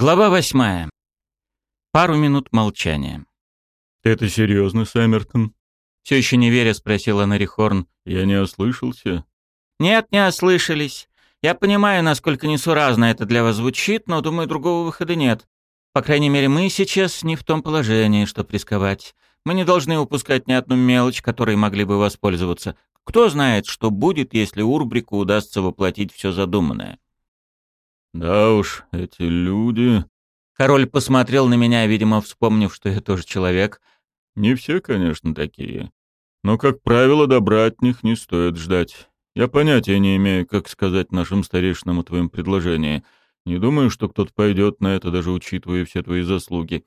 Глава восьмая. Пару минут молчания. «Ты это серьезно, Сэммертон?» Все еще не веря, спросила Нари Хорн. «Я не ослышался?» «Нет, не ослышались. Я понимаю, насколько несуразно это для вас звучит, но, думаю, другого выхода нет. По крайней мере, мы сейчас не в том положении, чтобы рисковать. Мы не должны упускать ни одну мелочь, которой могли бы воспользоваться. Кто знает, что будет, если Урбрику удастся воплотить все задуманное». «Да уж, эти люди...» Король посмотрел на меня, видимо, вспомнив, что я тоже человек. «Не все, конечно, такие. Но, как правило, добра от них не стоит ждать. Я понятия не имею, как сказать нашим старейшинам о твоем предложении. Не думаю, что кто-то пойдет на это, даже учитывая все твои заслуги».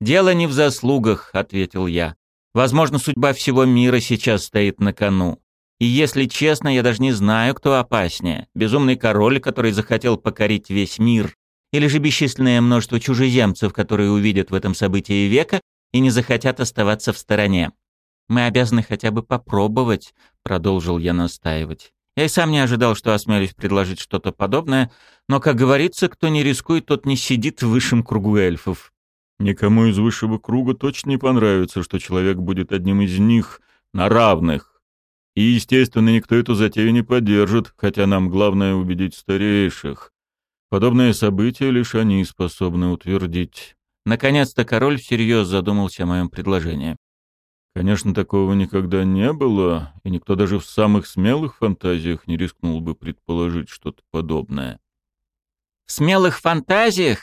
«Дело не в заслугах», — ответил я. «Возможно, судьба всего мира сейчас стоит на кону. И если честно, я даже не знаю, кто опаснее. Безумный король, который захотел покорить весь мир, или же бесчисленное множество чужеземцев, которые увидят в этом событии века и не захотят оставаться в стороне. Мы обязаны хотя бы попробовать, продолжил я настаивать. Я и сам не ожидал, что осмелюсь предложить что-то подобное, но, как говорится, кто не рискует, тот не сидит в высшем кругу эльфов. Никому из высшего круга точно не понравится, что человек будет одним из них на равных. И, естественно, никто эту затею не поддержит, хотя нам главное убедить старейших. Подобные события лишь они способны утвердить. Наконец-то король всерьез задумался о моем предложении. Конечно, такого никогда не было, и никто даже в самых смелых фантазиях не рискнул бы предположить что-то подобное. «В смелых фантазиях?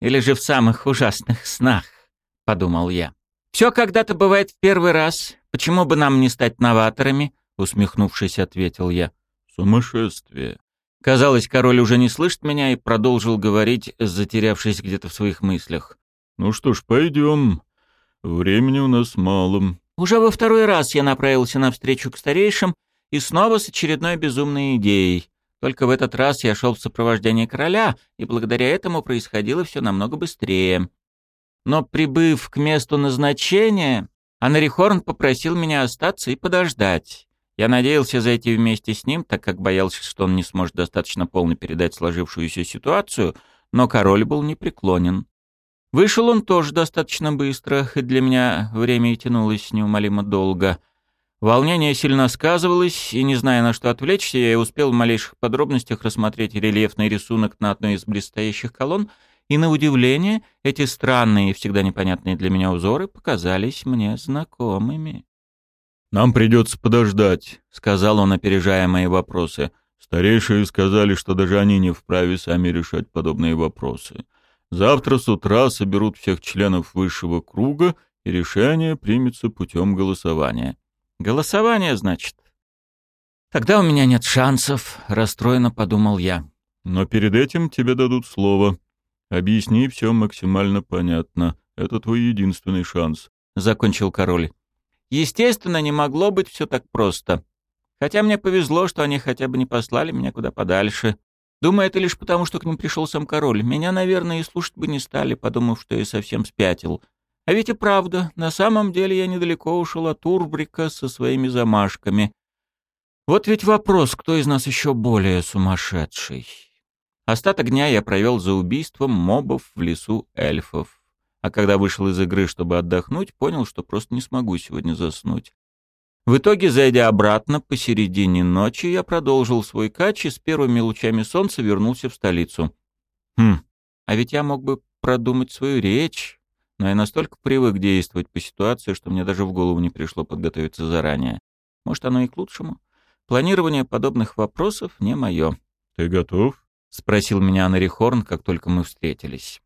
Или же в самых ужасных снах?» — подумал я. «Все когда-то бывает в первый раз. Почему бы нам не стать новаторами?» Усмехнувшись, ответил я. Сумасшествие. Казалось, король уже не слышит меня и продолжил говорить, затерявшись где-то в своих мыслях. Ну что ж, пойдем. Времени у нас мало. Уже во второй раз я направился навстречу к старейшим и снова с очередной безумной идеей. Только в этот раз я шел в сопровождении короля, и благодаря этому происходило все намного быстрее. Но прибыв к месту назначения, Анарихорн попросил меня остаться и подождать. Я надеялся зайти вместе с ним, так как боялся, что он не сможет достаточно полно передать сложившуюся ситуацию, но король был непреклонен. Вышел он тоже достаточно быстро, и для меня время и тянулось неумолимо долго. Волнение сильно сказывалось, и, не зная, на что отвлечься, я успел в малейших подробностях рассмотреть рельефный рисунок на одной из блестящих колонн, и, на удивление, эти странные и всегда непонятные для меня узоры показались мне знакомыми. «Нам придется подождать», — сказал он, опережая мои вопросы. Старейшие сказали, что даже они не вправе сами решать подобные вопросы. Завтра с утра соберут всех членов высшего круга, и решение примется путем голосования. «Голосование, значит?» «Тогда у меня нет шансов», — расстроенно подумал я. «Но перед этим тебе дадут слово. Объясни все максимально понятно. Это твой единственный шанс», — закончил король. Естественно, не могло быть все так просто. Хотя мне повезло, что они хотя бы не послали меня куда подальше. Думаю, это лишь потому, что к ним пришел сам король. Меня, наверное, и слушать бы не стали, подумав, что я совсем спятил. А ведь и правда, на самом деле я недалеко ушел от Урбрика со своими замашками. Вот ведь вопрос, кто из нас еще более сумасшедший. Остаток дня я провел за убийством мобов в лесу эльфов а когда вышел из игры, чтобы отдохнуть, понял, что просто не смогу сегодня заснуть. В итоге, зайдя обратно посередине ночи, я продолжил свой кач и с первыми лучами солнца вернулся в столицу. Хм, а ведь я мог бы продумать свою речь, но я настолько привык действовать по ситуации, что мне даже в голову не пришло подготовиться заранее. Может, оно и к лучшему? Планирование подобных вопросов не мое. «Ты готов?» — спросил меня Анарихорн, как только мы встретились.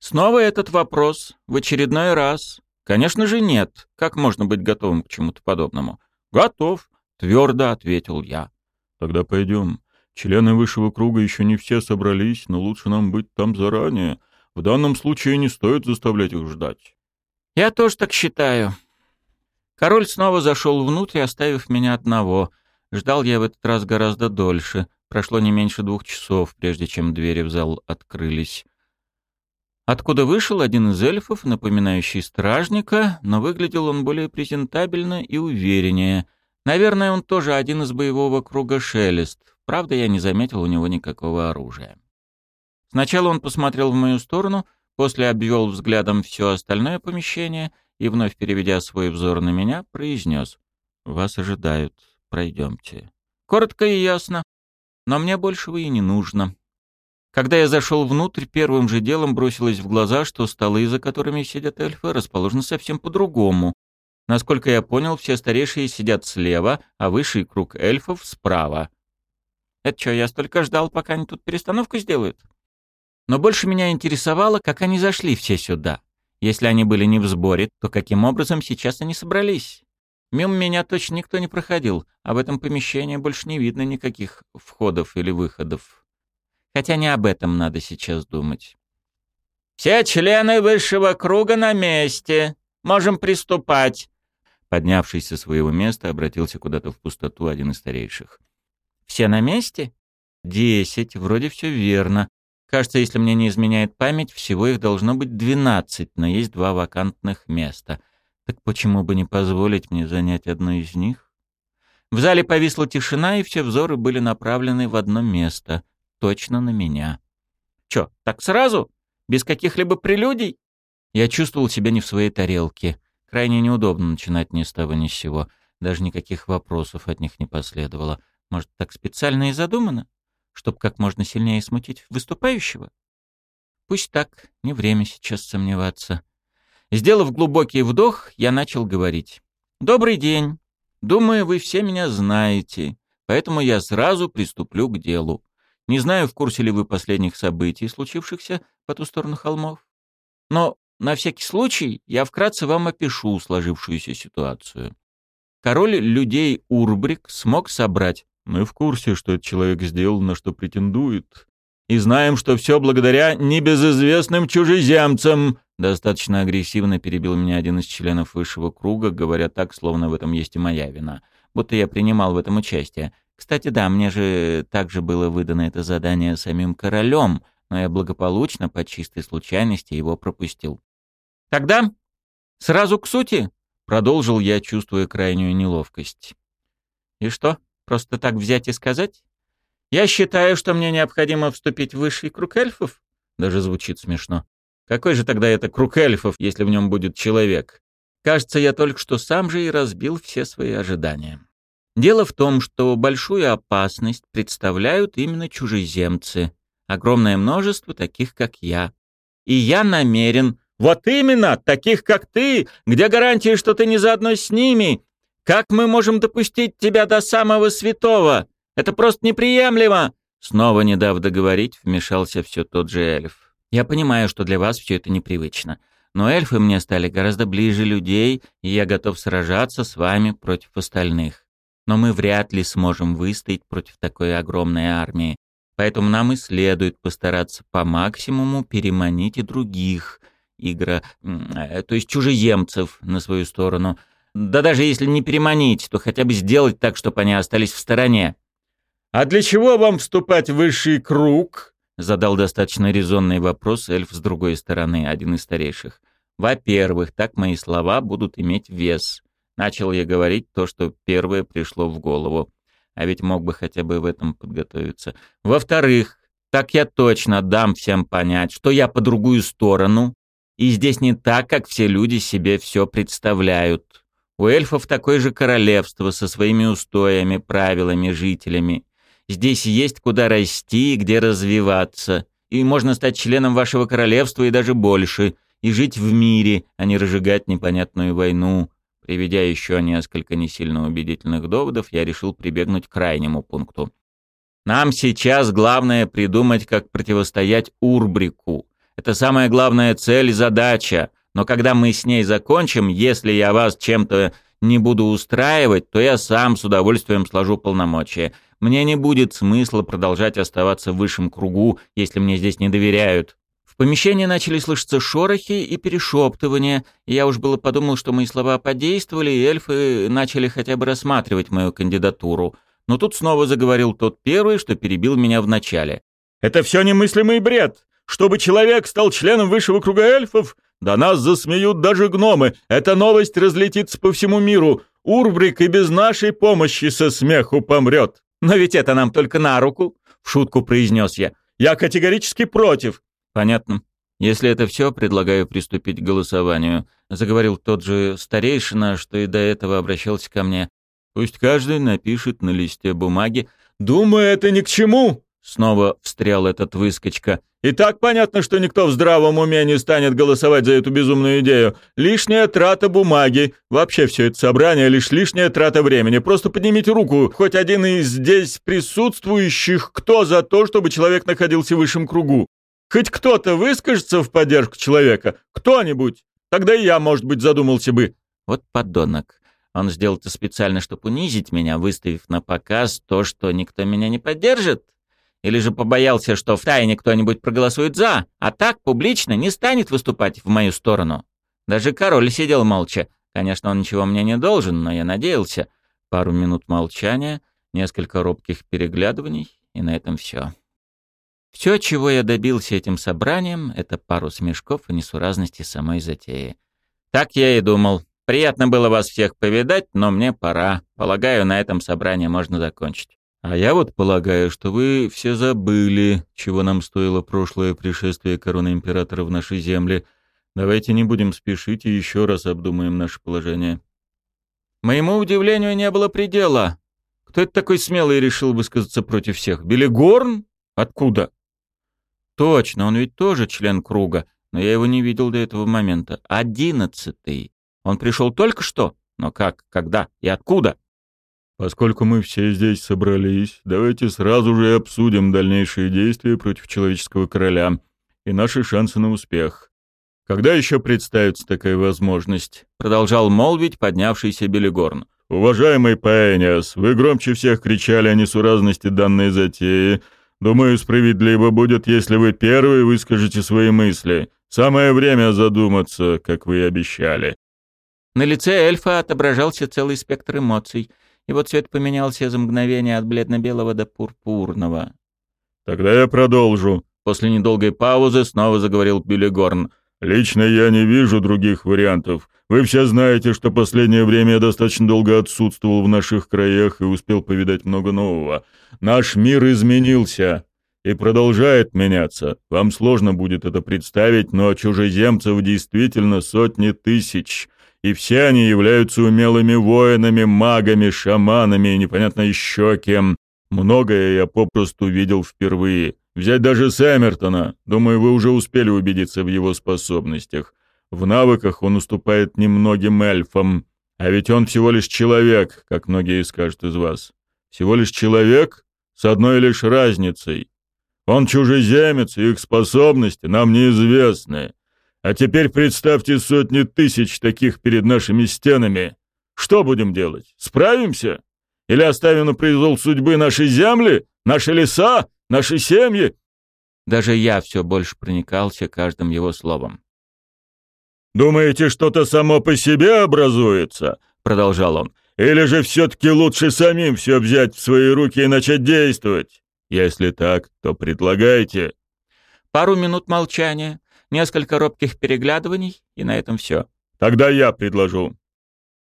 Снова этот вопрос, в очередной раз. Конечно же нет. Как можно быть готовым к чему-то подобному? Готов, твердо ответил я. Тогда пойдем. Члены высшего круга еще не все собрались, но лучше нам быть там заранее. В данном случае не стоит заставлять их ждать. Я тоже так считаю. Король снова зашел внутрь, оставив меня одного. Ждал я в этот раз гораздо дольше. Прошло не меньше двух часов, прежде чем двери в зал открылись откуда вышел один из эльфов, напоминающий стражника, но выглядел он более презентабельно и увереннее. Наверное, он тоже один из боевого круга «Шелест». Правда, я не заметил у него никакого оружия. Сначала он посмотрел в мою сторону, после обвел взглядом все остальное помещение и, вновь переведя свой взор на меня, произнес «Вас ожидают, пройдемте». Коротко и ясно, но мне большего и не нужно. Когда я зашел внутрь, первым же делом бросилось в глаза, что столы, за которыми сидят эльфы, расположены совсем по-другому. Насколько я понял, все старейшие сидят слева, а высший круг эльфов справа. Это что, я столько ждал, пока они тут перестановку сделают? Но больше меня интересовало, как они зашли все сюда. Если они были не в сборе, то каким образом сейчас они собрались? Мимо меня точно никто не проходил, а в этом помещении больше не видно никаких входов или выходов. Хотя не об этом надо сейчас думать. «Все члены высшего круга на месте. Можем приступать». Поднявшись со своего места, обратился куда-то в пустоту один из старейших. «Все на месте?» «Десять. Вроде все верно. Кажется, если мне не изменяет память, всего их должно быть двенадцать, но есть два вакантных места. Так почему бы не позволить мне занять одно из них?» В зале повисла тишина, и все взоры были направлены в одно место точно на меня. Чё, так сразу? Без каких-либо прелюдий? Я чувствовал себя не в своей тарелке. Крайне неудобно начинать ни с того ни с сего. Даже никаких вопросов от них не последовало. Может, так специально и задумано? Чтоб как можно сильнее смутить выступающего? Пусть так, не время сейчас сомневаться. Сделав глубокий вдох, я начал говорить. «Добрый день. Думаю, вы все меня знаете, поэтому я сразу приступлю к делу. Не знаю, в курсе ли вы последних событий, случившихся по ту сторону холмов. Но на всякий случай я вкратце вам опишу сложившуюся ситуацию. Король людей Урбрик смог собрать. Мы в курсе, что этот человек сделал, на что претендует. И знаем, что все благодаря небезызвестным чужеземцам. Достаточно агрессивно перебил меня один из членов высшего круга, говоря так, словно в этом есть и моя вина. Будто я принимал в этом участие. Кстати, да, мне же также было выдано это задание самим королем, но я благополучно, по чистой случайности, его пропустил. «Тогда сразу к сути», — продолжил я, чувствуя крайнюю неловкость. «И что, просто так взять и сказать? Я считаю, что мне необходимо вступить в высший круг эльфов?» Даже звучит смешно. Какой же тогда это круг эльфов, если в нем будет человек? Кажется, я только что сам же и разбил все свои ожидания. Дело в том, что большую опасность представляют именно чужеземцы. Огромное множество таких, как я. И я намерен... Вот именно, таких, как ты! Где гарантия, что ты не заодно с ними? Как мы можем допустить тебя до самого святого? Это просто неприемлемо!» Снова не дав договорить, вмешался все тот же эльф. «Я понимаю, что для вас все это непривычно. Но эльфы мне стали гораздо ближе людей, и я готов сражаться с вами против остальных но мы вряд ли сможем выстоять против такой огромной армии. Поэтому нам и следует постараться по максимуму переманить и других игра, э, то есть чужеземцев на свою сторону. Да даже если не переманить, то хотя бы сделать так, чтобы они остались в стороне. «А для чего вам вступать в высший круг?» Задал достаточно резонный вопрос эльф с другой стороны, один из старейших. «Во-первых, так мои слова будут иметь вес. Начал я говорить то, что первое пришло в голову. А ведь мог бы хотя бы в этом подготовиться. Во-вторых, так я точно дам всем понять, что я по другую сторону, и здесь не так, как все люди себе все представляют. У эльфов такое же королевство со своими устоями, правилами, жителями. Здесь есть куда расти и где развиваться. И можно стать членом вашего королевства и даже больше, и жить в мире, а не разжигать непонятную войну. Приведя еще несколько не сильно убедительных доводов, я решил прибегнуть к крайнему пункту. Нам сейчас главное придумать, как противостоять Урбрику. Это самая главная цель и задача. Но когда мы с ней закончим, если я вас чем-то не буду устраивать, то я сам с удовольствием сложу полномочия. Мне не будет смысла продолжать оставаться в высшем кругу, если мне здесь не доверяют помещении начали слышаться шорохи и перешептывания, я уж было подумал, что мои слова подействовали, и эльфы начали хотя бы рассматривать мою кандидатуру. Но тут снова заговорил тот первый, что перебил меня в начале. «Это все немыслимый бред! Чтобы человек стал членом высшего круга эльфов? Да нас засмеют даже гномы! Эта новость разлетится по всему миру! Урбрик и без нашей помощи со смеху помрет!» «Но ведь это нам только на руку!» — в шутку произнес я. Я категорически против». «Понятно. Если это все, предлагаю приступить к голосованию», — заговорил тот же старейшина, что и до этого обращался ко мне. «Пусть каждый напишет на листе бумаги». «Думаю, это ни к чему», — снова встрял этот выскочка. «И так понятно, что никто в здравом уме не станет голосовать за эту безумную идею. Лишняя трата бумаги. Вообще все это собрание — лишь лишняя трата времени. Просто поднимите руку, хоть один из здесь присутствующих, кто за то, чтобы человек находился в высшем кругу. Хоть кто-то выскажется в поддержку человека? Кто-нибудь? Тогда и я, может быть, задумался бы. Вот подонок. Он сделал это специально, чтобы унизить меня, выставив на показ то, что никто меня не поддержит? Или же побоялся, что в тайне кто-нибудь проголосует «за», а так публично не станет выступать в мою сторону? Даже король сидел молча. Конечно, он ничего мне не должен, но я надеялся. Пару минут молчания, несколько робких переглядываний, и на этом все. Все, чего я добился этим собранием, это пару смешков и несуразности самой затеи. Так я и думал. Приятно было вас всех повидать, но мне пора. Полагаю, на этом собрание можно закончить. А я вот полагаю, что вы все забыли, чего нам стоило прошлое пришествие короны императора в наши земли. Давайте не будем спешить и еще раз обдумаем наше положение. Моему удивлению не было предела. Кто это такой смелый решил высказаться против всех? Белигорн? Откуда? Точно, он ведь тоже член круга, но я его не видел до этого момента. Одиннадцатый. Он пришел только что? Но как, когда и откуда? Поскольку мы все здесь собрались, давайте сразу же обсудим дальнейшие действия против человеческого короля и наши шансы на успех. Когда еще представится такая возможность? Продолжал молвить поднявшийся Белигорн. Уважаемый Паэниас, вы громче всех кричали о несуразности данной затеи, Думаю, справедливо будет, если вы первые выскажете свои мысли. Самое время задуматься, как вы и обещали». На лице эльфа отображался целый спектр эмоций, и вот цвет поменялся за мгновение от бледно-белого до пурпурного. «Тогда я продолжу». После недолгой паузы снова заговорил Биллигорн. «Лично я не вижу других вариантов. Вы все знаете, что последнее время я достаточно долго отсутствовал в наших краях и успел повидать много нового. Наш мир изменился и продолжает меняться. Вам сложно будет это представить, но чужеземцев действительно сотни тысяч, и все они являются умелыми воинами, магами, шаманами и непонятно еще кем. Многое я попросту видел впервые. Взять даже Сэмертона. Думаю, вы уже успели убедиться в его способностях. В навыках он уступает немногим эльфам. А ведь он всего лишь человек, как многие скажут из вас. Всего лишь человек с одной лишь разницей. Он чужеземец, и их способности нам неизвестны. А теперь представьте сотни тысяч таких перед нашими стенами. Что будем делать? Справимся? Или оставим на произвол судьбы наши земли, наши леса, наши семьи?» Даже я все больше проникался каждым его словом. «Думаете, что-то само по себе образуется?» — продолжал он. «Или же все-таки лучше самим все взять в свои руки и начать действовать? Если так, то предлагайте». Пару минут молчания, несколько робких переглядываний, и на этом все. «Тогда я предложу.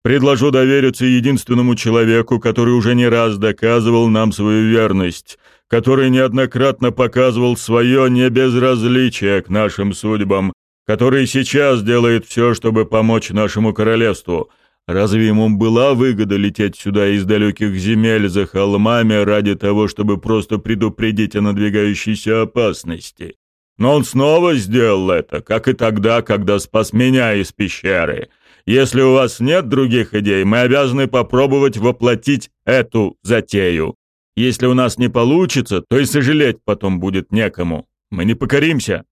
Предложу довериться единственному человеку, который уже не раз доказывал нам свою верность, который неоднократно показывал свое небезразличие к нашим судьбам, который сейчас делает все, чтобы помочь нашему королевству. Разве ему была выгода лететь сюда из далеких земель за холмами ради того, чтобы просто предупредить о надвигающейся опасности? Но он снова сделал это, как и тогда, когда спас меня из пещеры. Если у вас нет других идей, мы обязаны попробовать воплотить эту затею. Если у нас не получится, то и сожалеть потом будет некому. Мы не покоримся.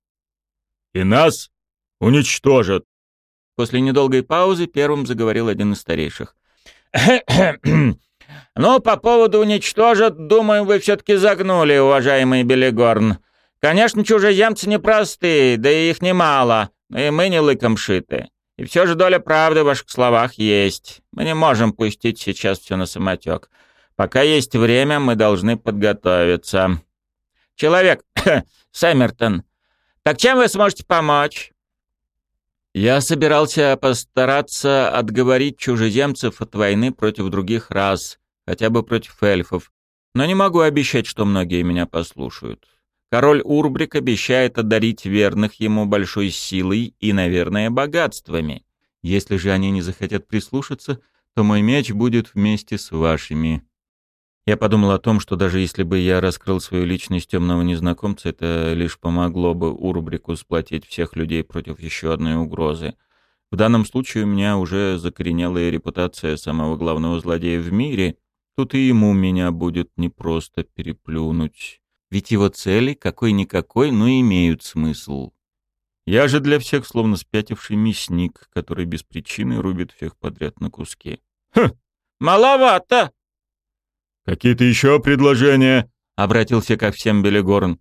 И нас уничтожат. После недолгой паузы первым заговорил один из старейших. «Ну, по поводу уничтожат, думаю, вы все-таки загнули, уважаемый Белигорн. Конечно, чужеземцы непростые, да и их немало, но и мы не лыком шиты. И все же доля правды в ваших словах есть. Мы не можем пустить сейчас все на самотек. Пока есть время, мы должны подготовиться. Человек, Сэммертон, так чем вы сможете помочь?» Я собирался постараться отговорить чужеземцев от войны против других рас, хотя бы против эльфов, но не могу обещать, что многие меня послушают. Король Урбрик обещает одарить верных ему большой силой и, наверное, богатствами. Если же они не захотят прислушаться, то мой меч будет вместе с вашими. Я подумал о том, что даже если бы я раскрыл свою личность темного незнакомца, это лишь помогло бы Урбрику сплотить всех людей против еще одной угрозы. В данном случае у меня уже закоренелая репутация самого главного злодея в мире, тут и ему меня будет непросто переплюнуть. Ведь его цели, какой-никакой, но имеют смысл. Я же для всех словно спятивший мясник, который без причины рубит всех подряд на куски. «Хм, маловато!» «Какие-то еще предложения?» — обратился ко всем Белигорн.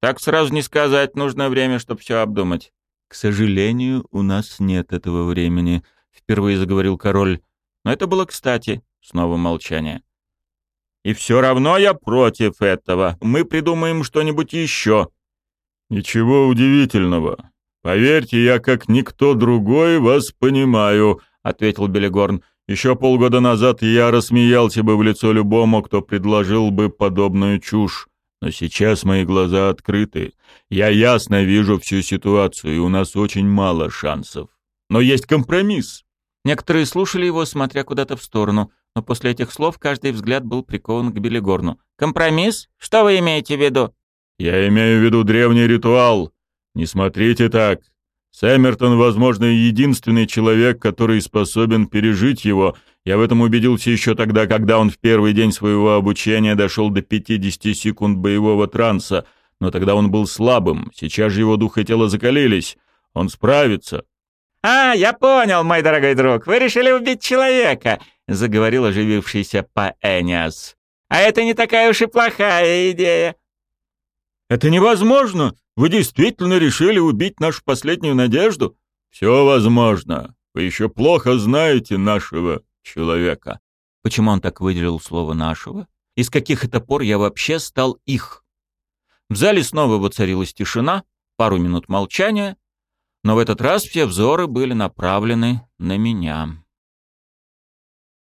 «Так сразу не сказать, нужно время, чтобы все обдумать». «К сожалению, у нас нет этого времени», — впервые заговорил король. Но это было кстати. Снова молчание. И все равно я против этого. Мы придумаем что-нибудь еще». «Ничего удивительного. Поверьте, я как никто другой вас понимаю», — ответил Белигорн. «Еще полгода назад я рассмеялся бы в лицо любому, кто предложил бы подобную чушь. Но сейчас мои глаза открыты. Я ясно вижу всю ситуацию, и у нас очень мало шансов. Но есть компромисс». Некоторые слушали его, смотря куда-то в сторону но после этих слов каждый взгляд был прикован к Белигорну. «Компромисс? Что вы имеете в виду?» «Я имею в виду древний ритуал. Не смотрите так. Сэммертон, возможно, единственный человек, который способен пережить его. Я в этом убедился еще тогда, когда он в первый день своего обучения дошел до 50 секунд боевого транса. Но тогда он был слабым. Сейчас же его дух и тело закалились. Он справится». «А, я понял, мой дорогой друг. Вы решили убить человека заговорил оживившийся Паэниас. «А это не такая уж и плохая идея». «Это невозможно! Вы действительно решили убить нашу последнюю надежду?» «Все возможно. Вы еще плохо знаете нашего человека». Почему он так выделил слово «нашего»? Из каких это пор я вообще стал их? В зале снова воцарилась тишина, пару минут молчания, но в этот раз все взоры были направлены на меня.